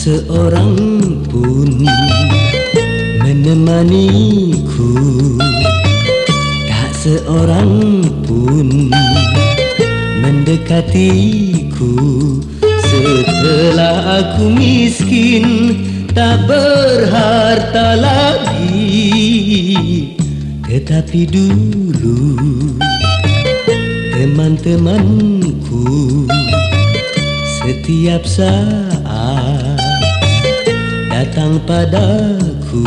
seorang pun menemaniku. Tak seorang pun mendekatiku. Setelah aku miskin tak berharta lagi. Tetapi dulu teman-temanku Setiap saat datang padaku.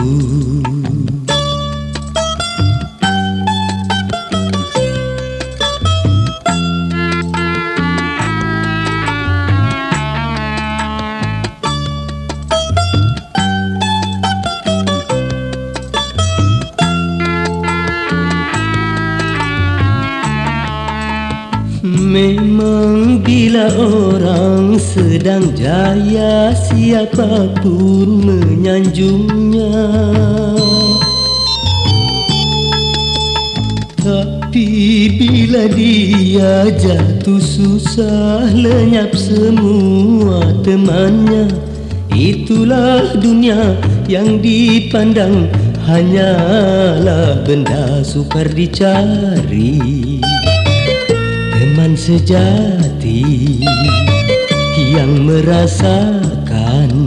Memang bila orang sedang jaya Siapapun menyanjungnya. Tapi bila dia jatuh susah Lenyap semua temannya. Itulah dunia yang dipandang Hanyalah benda sukar dicari. Teman sejati yang merasakan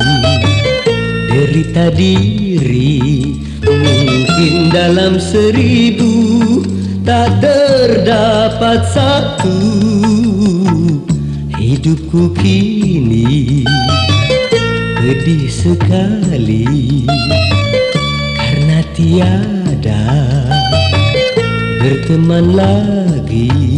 derita diri mungkin dalam seribu tak terdapat satu. Hidupku kini pedih sekali karena tiada berteman lagi